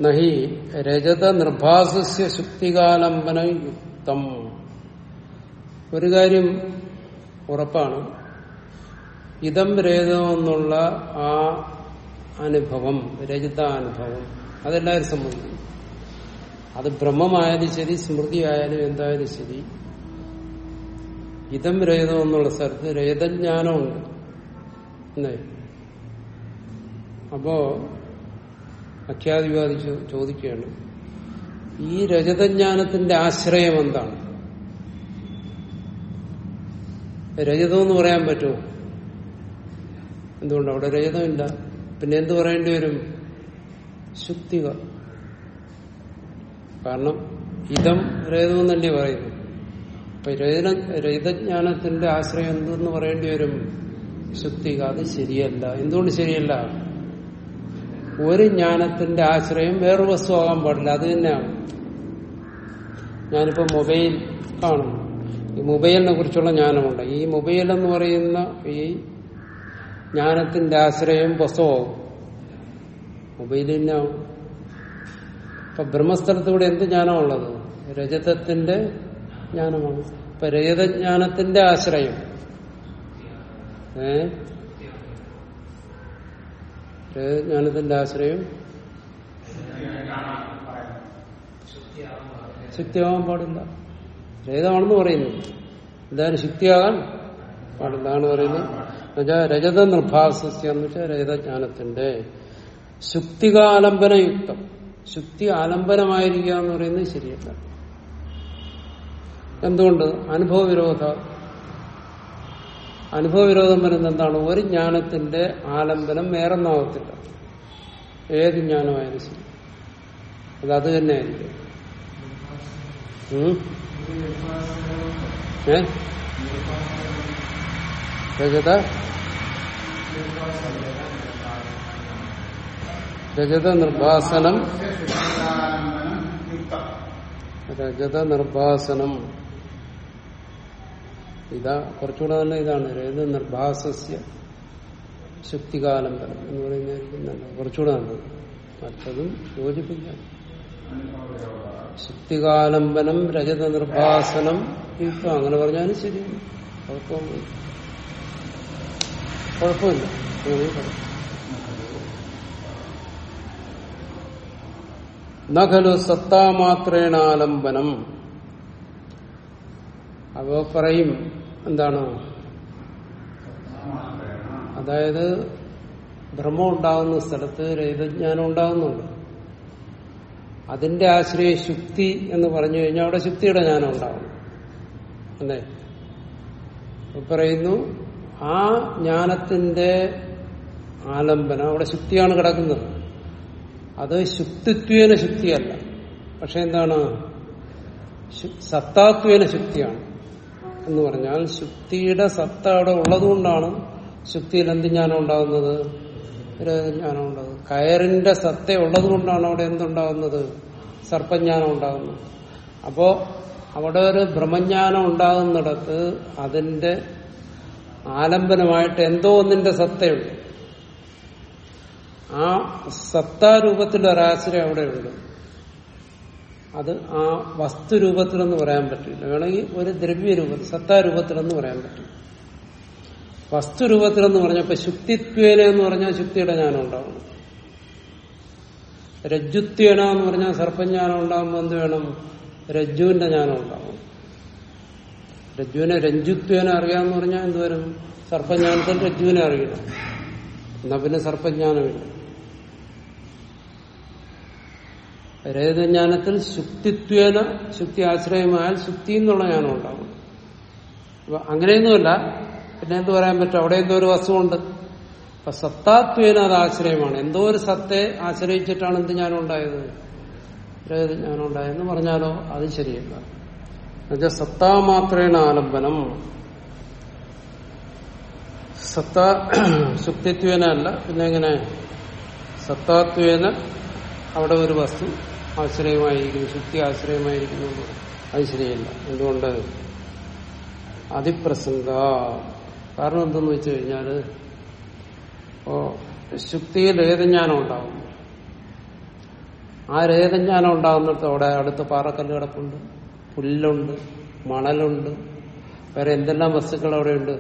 നഹി രജത നിർഭാസസ്യ ശുക്തികാലംബന യുക്തം ഒരു കാര്യം ഉറപ്പാണ്. ഇതം രേതമെന്നുള്ള ആ അനുഭവം രജതാനുഭവം അതെല്ലാവരും സംബന്ധിക്കും അത് ബ്രഹ്മമായാലും ശരി സ്മൃതി ആയാലും എന്തായാലും ശരി. ഇതം രേതം എന്നുള്ള സ്ഥലത്ത് രഹിതജ്ഞാനമുണ്ട് എന്നേ അപ്പോ അഖ്യാതിവാദി ചോദിക്കുകയാണ് ഈ രജതജ്ഞാനത്തിന്റെ ആശ്രയം എന്താണ്? രജതം എന്ന് പറയാൻ പറ്റുമോ? എന്തുകൊണ്ട്? അവിടെ രജതമില്ല. പിന്നെ എന്ത് പറയേണ്ടി വരും? ശുക്തിക കാരണം ഇതം രഹിതം തന്നെ പറയുന്നു അപ്പൊ രഹിത രഹിതജ്ഞാനത്തിന്റെ ആശ്രയം എന്തെന്ന് പറയേണ്ടി വരും? ശുക്തിക അത് ശരിയല്ല. എന്തുകൊണ്ട് ശരിയല്ല? ഒരു ജ്ഞാനത്തിന്റെ ആശ്രയം വേറൊരു വസ്തു ആകാൻ പാടില്ല. അത് തന്നെയാണ്. ഞാനിപ്പോ മൊബൈൽ കാണും ഈ മൊബൈലിനെ കുറിച്ചുള്ള ജ്ഞാനമുണ്ട്. ഈ മൊബൈൽ എന്ന് പറയുന്ന ഈ ജ്ഞാനത്തിന്റെ ആശ്രയം പുസ്തകമാവും. മൊബൈൽ ഇപ്പൊ ബ്രഹ്മസ്ഥലത്തൂടെ എന്ത് ജ്ഞാനമുള്ളത്? രജതത്തിന്റെ ജ്ഞാനമാണ്. ഇപ്പൊ രജതജ്ഞാനത്തിന്റെ ആശ്രയം. ഏ? രജതജ്ഞാനത്തിന്റെ ആശ്രയം. ശക്തിയാവാൻ പാടില്ല. രഹിതമാണെന്ന് പറയുന്നത്. എന്തായാലും ശക്തിയാകാൻ പാടില്ല. പറയുന്നത്. എന്നുവെച്ചാൽ രജത നിർഭാസസ്യ എന്ന് വെച്ചാൽ രജതജ്ഞാനത്തിന്റെ ശുക്തികാലംബനയുക്തം. ശുക്തി ആലംബനമായിരിക്കുക എന്ന് പറയുന്നത് ശരിയല്ല. എന്തുകൊണ്ട്? അനുഭവവിരോധ. അനുഭവവിരോധം വരുന്ന എന്താണ്? ഒരു ജ്ഞാനത്തിന്റെ ആലംബനം വേറെ ഒന്നാവത്തില്ല ഏത് ജ്ഞാനമായാലും ശരി. അത് അത് തന്നെ ആയിരിക്കും ഉം? ഏ? രജത രജത നിർഭാസനം. രജത നിർഭാസനം. ഇതാ കുറച്ചുകൂടെ തന്നെ ഇതാണ്. രജത നിർഭാസസ്യ ശുക്തികാലം എന്ന് പറയുന്നതായിരിക്കും നല്ലത്. കുറച്ചുകൂടെ നല്ലത്. മറ്റതും യോജിപ്പിക്കാം. ശുക്തികാലംബനം രജത നിർഭാസനം ഇപ്പൊ അങ്ങനെ പറഞ്ഞാലും ശരി. കുഴപ്പമില്ല. കുഴപ്പമില്ല നഖലു സത്താമാത്രേണാലംബനം. അപ്പോ പറയും എന്താണ്? അതായത് ബ്രഹ്മം ഉണ്ടാകുന്ന സ്ഥലത്ത് രഹിതജ്ഞാനം ഉണ്ടാകുന്നുണ്ട്. അതിന്റെ ആശ്രയ ശുക്തി എന്ന് പറഞ്ഞു കഴിഞ്ഞാൽ അവിടെ ശുക്തിയുടെ ജ്ഞാനം ഉണ്ടാവണം. അല്ലേ? പറയുന്നു ആ ജ്ഞാനത്തിന്റെ ആലംബനം അവിടെ ശുക്തിയാണ് കിടക്കുന്നത്. അത് ശുക്തിത്വേന ശുക്തിയല്ല. പക്ഷെ എന്താണ്? സത്താത്വേന ശുക്തിയാണ്. എന്ന് പറഞ്ഞാൽ ശുക്തിയുടെ സത്ത അവിടെ ഉള്ളതുകൊണ്ടാണ് ശുക്തിയിൽ എന്ത് ജ്ഞാനം ഉണ്ടാകുന്നത്? ജ്ഞാനം ഉണ്ടാകുന്നത് കയറിന്റെ സത്ത ഉള്ളത് കൊണ്ടാണ് അവിടെ എന്തുണ്ടാകുന്നത്? സർപ്പജ്ഞാനം ഉണ്ടാകുന്നത്. അപ്പോ അവിടെ ഒരു ബ്രഹ്മജ്ഞാനം ഉണ്ടാകുന്നിടത്ത് അതിന്റെ ആലംബനമായിട്ട് എന്തോ ഒന്നിന്റെ സത്തയുണ്ട്. ആ സത്താരൂപത്തിൽ ഒരാശ്രയം അവിടെയുണ്ട്. അത് ആ വസ്തുരൂപത്തിലെന്ന് പറയാൻ പറ്റില്ല. വേണമെങ്കിൽ ഒരു ദ്രവ്യരൂപത്തിൽ സത്താരൂപത്തിലെന്ന് പറയാൻ പറ്റും വസ്തുരൂപത്തിലെന്ന് പറഞ്ഞപ്പോ ശുക്തിത്വേന എന്ന് പറഞ്ഞാൽ ശുക്തിയുടെ ജ്ഞാനം ഉണ്ടാവണം. രജ്ജുത്വേന എന്ന് പറഞ്ഞാൽ സർപ്പജ്ഞാനം ഉണ്ടാകുമ്പോൾ എന്ത് വേണം? രജ്ജുവിന്റെ ജ്ഞാനം ഉണ്ടാവും രജ്ജുവിനെ രഞ്ജുത്വേന അറിയാന്ന് പറഞ്ഞാൽ എന്ത് വരും? സർപ്പജ്ഞാനത്തിൽ രജ്ജുവിനെ അറിയണം. എന്നാ പിന്നെ സർപ്പജ്ഞാനമില്ല. രേതജ്ഞാനത്തിൽ ശുക്തിത്വേന ശുക്തി ആശ്രയമായാൽ ശുക്തി എന്നുള്ള ജ്ഞാനം ഉണ്ടാവും അങ്ങനെയൊന്നുമല്ല പിന്നെ എന്ത് പറയാൻ പറ്റും? അവിടെ എന്തോ ഒരു വസ്തുണ്ട് അപ്പൊ സത്താത്വേന അത് ആശ്രയമാണ്. എന്തോ ഒരു സത്തെ ആശ്രയിച്ചിട്ടാണ് എന്ത് ഞാനുണ്ടായത് ഞാനുണ്ടായെന്ന് പറഞ്ഞാലോ അത് ശരിയല്ല. എന്നുവെച്ചാൽ സത്താ മാത്രേണ ആലംബനം. സത്ത ശുക്തിത്വേന അല്ല പിന്നെ എങ്ങനെ? സത്താത്വേന അവിടെ ഒരു വസ്തു ആശ്രയമായിരിക്കുന്നു ശുക്തി ആശ്രയമായിരിക്കുന്നു. അത് ശരിയല്ല. എന്തുകൊണ്ട്? അതിപ്രസംഗ. കാരണം എന്തെന്ന് വെച്ച് കഴിഞ്ഞാൽ ഇപ്പോ ശുക്തിയിൽ ഏതജ്ഞാനം ഉണ്ടാവും ആ രേതജ്ഞാനം ഉണ്ടാകുന്നിടത്ത് അവിടെ അടുത്ത് പാറക്കല്ല് കിടപ്പുണ്ട് പുല്ലുണ്ട് മണലുണ്ട് വേറെ എന്തെല്ലാം വസ്തുക്കൾ അവിടെയുണ്ട്.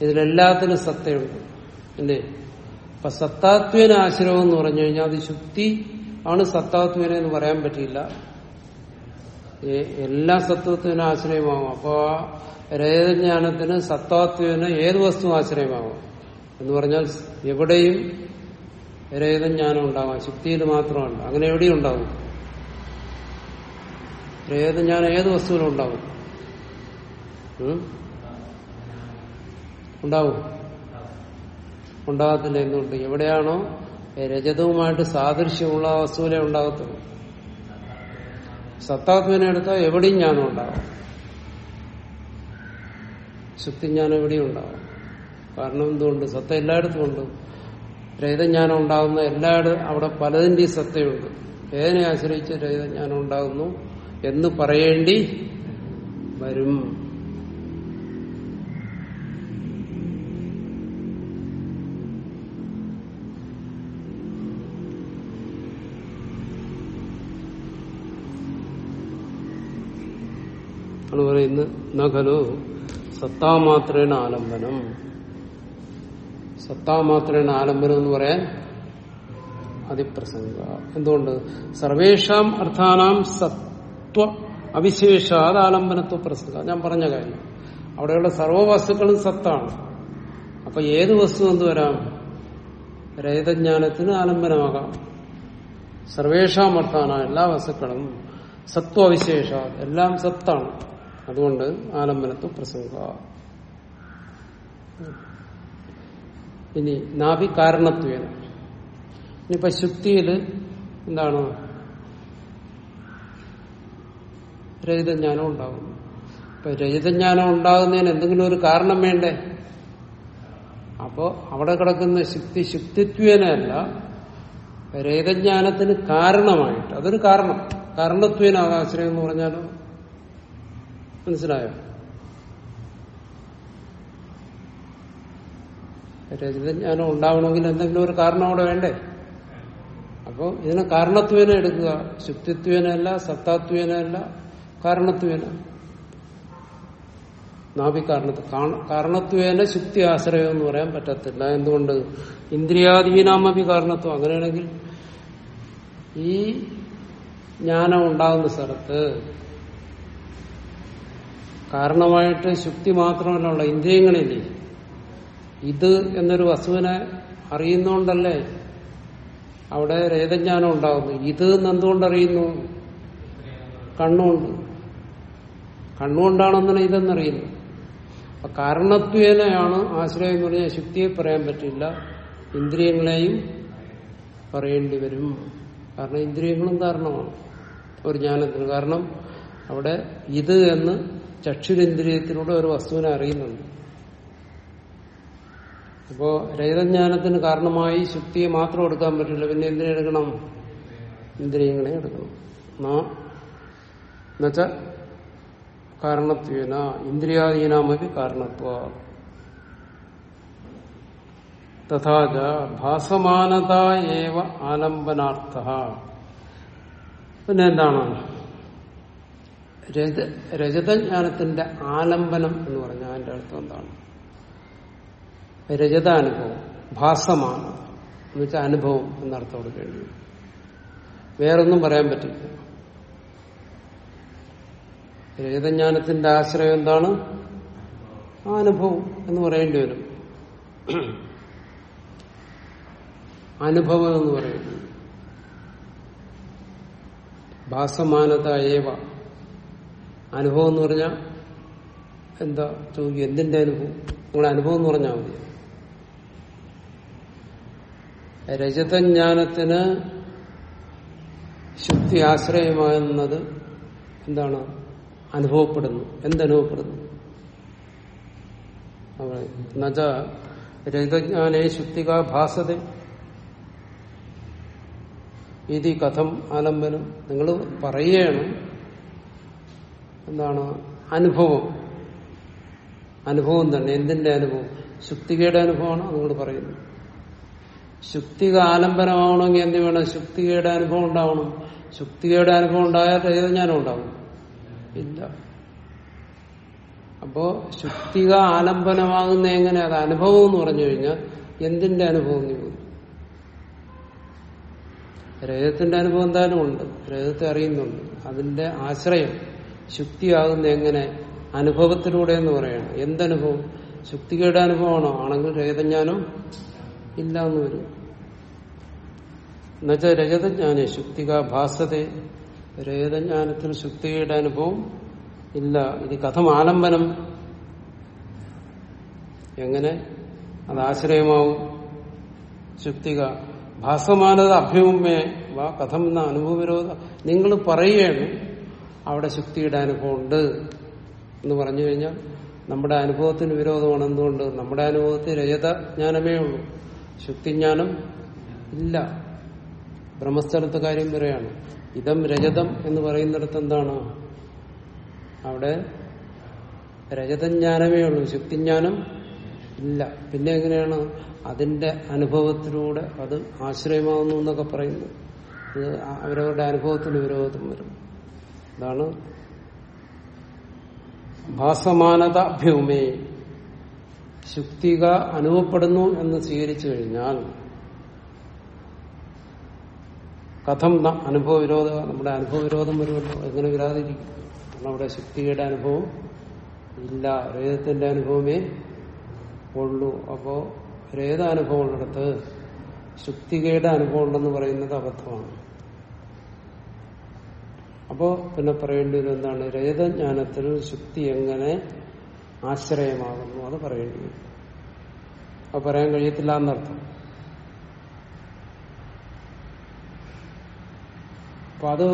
ഇതിലെല്ലാത്തിനും സത്തയുണ്ട്. അല്ലേ? അപ്പൊ സത്താത്വേന ആശ്രയം എന്ന് പറഞ്ഞു കഴിഞ്ഞാൽ അത് ശുക്തി ആണ് സത്താത്വേന എന്ന് പറയാൻ പറ്റില്ല എല്ലാ സത്വത്തിനും ആശ്രയമാകും അപ്പോ ആ രേതജ്ഞാനത്തിന് സത്താത്വന് ഏത് വസ്തു ആശ്രയമാകും എന്ന് പറഞ്ഞാൽ എവിടെയും രേതജ്ഞാനം ഉണ്ടാവാം. ശുക്തിയിൽ മാത്രമല്ല അങ്ങനെ എവിടെയും ഉണ്ടാവും. രേതജ്ഞാനം ഏത് വസ്തുവിലും ഉണ്ടാവും? ഉണ്ടാവും. ഉണ്ടാകത്തില്ല എന്തുകൊണ്ട്? എവിടെയാണോ രജതവുമായിട്ട് സാദൃശ്യമുള്ള വസ്തുവിലേ ഉണ്ടാകത്തുള്ളൂ. സത്താത്മനെ എടുത്താൽ എവിടെയും ഞാനും ഉണ്ടാവും. ശുദ്ധിജ്ഞാനം എവിടെയും ഉണ്ടാവും കാരണം എന്തുകൊണ്ട്? സത്ത എല്ലായിടത്തും ഉണ്ട്. രഹിതജ്ഞാനം ഉണ്ടാകുന്ന എല്ലായിടത്തും അവിടെ പലതിന്റെയും സത്തയുണ്ട്. ഏതിനെ ആശ്രയിച്ച് രഹിതജ്ഞാനം ഉണ്ടാകുന്നു എന്ന് പറയേണ്ടി വരും. ആണ് പറയുന്നത് നഖലു സത്താമാത്രേണ ആലംബനം. സത്താമാത്രേണ ആലംബനം എന്ന് പറയാൻ അതിപ്രസംഗ. എന്തുകൊണ്ട്? സർവേഷാം അർത്ഥാനാം സത്വ അവിശേഷാത് ആലംബനത്വ പ്രസംഗ. ഞാൻ പറഞ്ഞ കാര്യം. അവിടെയുള്ള സർവവസ്തുക്കളും സത്താണ്. അപ്പൊ ഏത് വസ്തു എന്ത് വരാം? രഹിതജ്ഞാനത്തിന് ആലംബനമാകാം. സർവേഷാം അർത്ഥാന എല്ലാ വസ്തുക്കളും സത്വവിശേഷ എല്ലാം സത്താണ്. അതുകൊണ്ട് ആലംബനത്വ പ്രസംഗ. ഇനി നാഭി കാരണത്വേന ഇനിയിപ്പൊ ശുക്തിയിൽ എന്താണ്? രഹിതജ്ഞാനം ഉണ്ടാകും ഇപ്പൊ രഹിതജ്ഞാനം ഉണ്ടാകുന്നതിന് എന്തെങ്കിലും ഒരു കാരണം വേണ്ടേ? അപ്പോ അവിടെ കിടക്കുന്ന ശുക്തി ശുക്തിത്വേനല്ല രഹിതജ്ഞാനത്തിന് കാരണമായിട്ട് അതൊരു കാരണം. കാരണത്വേന ആശ്രയം എന്ന് പറഞ്ഞാലോ? മനസ്സിലായോ? രജതജ്ഞാനം ഉണ്ടാവണമെങ്കിൽ എന്തെങ്കിലും ഒരു കാരണം അവിടെ വേണ്ടേ? അപ്പോൾ ഇതിനെ കാരണത്വേന എടുക്കുക. ശുദ്ധിത്വേനല്ല സത്താത്വേനല്ല കാരണത്വേന. നാഭി കാരണത്വ കാരണത്വേന ശുക്തി ആശ്രയം എന്ന് പറയാൻ പറ്റത്തില്ല. എന്തുകൊണ്ട്? ഇന്ദ്രിയാധീനാമപി കാരണത്വം. അങ്ങനെയാണെങ്കിൽ ഈ ജ്ഞാനം ഉണ്ടാകുന്ന സ്ഥലത്ത് കാരണമായിട്ട് ശുക്തി മാത്രമല്ല ഉള്ള ഇന്ദ്രിയങ്ങളില്ലേ? ഇത് എന്നൊരു വസ്തുവിനെ അറിയുന്നോണ്ടല്ലേ? അവിടെ രേതജ്ഞാനം ഉണ്ടാകുന്നു ഇത് എന്തുകൊണ്ട് അറിയുന്നു കണ്ണുകൊണ്ട്. കണ്ണുകൊണ്ടാണെന്നാണ് ഇതെന്നറിയുന്നു അപ്പൊ കാരണത്വേനയാണ് ആശ്രയം എന്ന് പറഞ്ഞാൽ ശുക്തിയെ പറയാൻ പറ്റില്ല. ഇന്ദ്രിയങ്ങളെയും പറയേണ്ടി വരും. കാരണം ഇന്ദ്രിയങ്ങളും കാരണമാണ്. ഒരു ജ്ഞാനത്തിന് കാരണം അവിടെ ഇത് എന്ന് ചക്ഷുരേന്ദ്രിയത്തിലൂടെ ഒരു വസ്തുവിനെ അറിയുന്നുണ്ട്. അപ്പോ രഹിതജ്ഞാനത്തിന് കാരണമായി ശുക്തിയെ മാത്രം എടുക്കാൻ പറ്റില്ല. പിന്നെ എന്തിനെടുക്കണം ഇന്ദ്രിയങ്ങളെ എടുക്കണം. എന്നുവെച്ച കാരണത്വേന ഇന്ദ്രിയാധീനാമതി കാരണത്വ. തഥാച ഭാസമാനത ഏവ ആലംബനാർത്ഥ. പിന്നെ എന്താണ്? രജ രജതജ്ഞാനത്തിന്റെ ആലംബനം എന്ന് പറഞ്ഞാൽ അതിന്റെ അർത്ഥം എന്താണ്? രജതാനുഭവം ഭാസമാണ് എന്ന് വെച്ചാൽ അനുഭവം എന്നർത്ഥം വേറെ വേറൊന്നും പറയാൻ പറ്റില്ല. രജതജ്ഞാനത്തിന്റെ ആശ്രയം എന്താണ്? ആ അനുഭവം എന്ന് പറയേണ്ടി വരും. അനുഭവം എന്ന് പറയുന്നത് ഭാസമാനത ഏവ? അനുഭവം എന്ന് പറഞ്ഞാൽ എന്താ ചോദിക്കും എന്തിന്റെ അനുഭവം? നിങ്ങളുടെ അനുഭവം എന്ന് പറഞ്ഞാൽ മതി. രജതജ്ഞാനത്തിന് ശുദ്ധി ആശ്രയമാകുന്നത് എന്താണ്? അനുഭവപ്പെടുന്നു. എന്തനുഭവപ്പെടുന്നു? എന്നുവെച്ചാ രജതജ്ഞാനേ ശുദ്ധിക ഭാസത. ഇതി കഥം ആലംബനം. നിങ്ങൾ പറയുകയാണ് എന്താണ്? അനുഭവം. അനുഭവം തന്നെ. എന്തിന്റെ അനുഭവം? ശുക്തികയുടെ അനുഭവമാണ് നിങ്ങൾ പറയുന്നു ശുക്തിക ആലംബനമാവണമെങ്കിൽ എന്ത് വേണം? ശുക്തികയുടെ അനുഭവം ഉണ്ടാവണം. ശുക്തികയുടെ അനുഭവം ഉണ്ടായാൽ രഹിതജ്ഞാനം ഉണ്ടാവും. ഇല്ല. അപ്പോ ശുക്തിക ആലംബനമാകുന്ന എങ്ങനെ? അത് അനുഭവം എന്ന് പറഞ്ഞു കഴിഞ്ഞാൽ എന്തിന്റെ അനുഭവം നീ ചോദിക്കും. അനുഭവം എന്തായാലും ഉണ്ട്. രജതത്തെ അറിയുന്നുണ്ട്. അതിന്റെ ആശ്രയം. ശുക്തിയാകുന്ന എങ്ങനെ? അനുഭവത്തിലൂടെ എന്ന് പറയണം. എന്തനുഭവം? ശുക്തികയുടെ അനുഭവമാണോ? ആണെങ്കിൽ രജതജ്ഞാനം ഇല്ല എന്ന് വരും എന്നുവെച്ചാൽ രജതജ്ഞാന ശുക്തിക ഭാസത രജതജ്ഞാനത്തിൽ ശുക്തികയുടെ അനുഭവം ഇല്ല. ഇത് കഥം ആലംബനം എങ്ങനെ? അത് ആശ്രയമാവും. ശുക്തിക ഭാസമാനത അഭ്യമേ വാ കഥം എന്ന അനുഭവവിരോധ. നിങ്ങൾ പറയുകയാണ്. അവിടെ ശുക്തിയുടെ അനുഭവം ഉണ്ട് എന്ന് പറഞ്ഞു കഴിഞ്ഞാൽ നമ്മുടെ അനുഭവത്തിന് വിരോധമാണ്. എന്തുകൊണ്ട്? നമ്മുടെ അനുഭവത്തിൽ രജത ജ്ഞാനമേ ഉള്ളൂ. ശുക്തിജ്ഞാനം ഇല്ല. ബ്രഹ്മസ്ഥലത്ത് കാര്യം പറയാണ് ഇതം രജതം എന്ന് പറയുന്നിടത്ത് എന്താണ്? അവിടെ രജതജ്ഞാനമേ ഉള്ളൂ. ശുക്തിജ്ഞാനം ഇല്ല. പിന്നെ എങ്ങനെയാണ്? അതിന്റെ അനുഭവത്തിലൂടെ അത് ആശ്രയമാകുന്നു എന്നൊക്കെ പറയുന്നു. അവരവരുടെ അനുഭവത്തിന് വിരോധം വരും. അതാണ് ഭാസമാനത അഭ്യൂമേ ശുക്തിക അനുഭവപ്പെടുന്നു എന്ന് സ്വീകരിച്ചു കഴിഞ്ഞാൽ കഥം അനുഭവ വിരോധ നമ്മുടെ അനുഭവ വിരോധം വരുമല്ലോ. എങ്ങനെ വരാതിരിക്കും? കാരണം അവിടെ ശുക്തിയുടെ അനുഭവം ഇല്ല. രേതത്തിന്റെ അനുഭവമേ ഉള്ളൂ. അപ്പോ രേതാനുഭവം ഉള്ളിടത്ത് ശുക്തികയുടെ അനുഭവം ഉണ്ടെന്ന് പറയുന്നത് അബദ്ധമാണ്. അപ്പോ പിന്നെ പറയേണ്ടി വരും എന്താണ്? രഹിതജ്ഞാനത്തിൽ ശുക്തി എങ്ങനെ ആശ്രയമാകുന്നു അത് പറയേണ്ടി വരും. അത് പറയാൻ കഴിയത്തില്ല എന്നർത്ഥം. അപ്പൊ അത്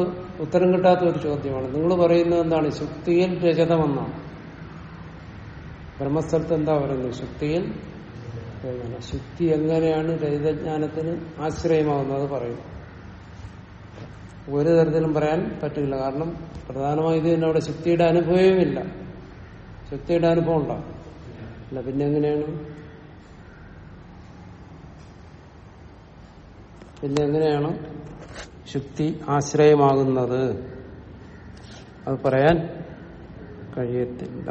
ഉത്തരം കിട്ടാത്ത ഒരു ചോദ്യമാണ്. നിങ്ങൾ പറയുന്നത് എന്താണ്? ശുക്തിയിൽ രജതമെന്നാണ്. ബ്രഹ്മസ്ഥലത്ത് എന്താ പറയുന്നത്? ശുക്തിയിൽ ശുക്തി എങ്ങനെയാണ് രഹിതജ്ഞാനത്തിന് ആശ്രയമാകുന്നത് പറയുന്നു. പറയും ഒരു തരത്തിലും പറയാൻ പറ്റില്ല. കാരണം പ്രധാനമായി ഇത് തന്നെ അവിടെ ശക്തിയുടെ അനുഭവമില്ല ശക്തിയുടെ അനുഭവം ഉണ്ടാവും അല്ല പിന്നെ എങ്ങനെയാണ്? പിന്നെ എങ്ങനെയാണ്? ശുക്തി ആശ്രയമാകുന്നത്. അത് പറയാൻ കഴിയത്തില്ല.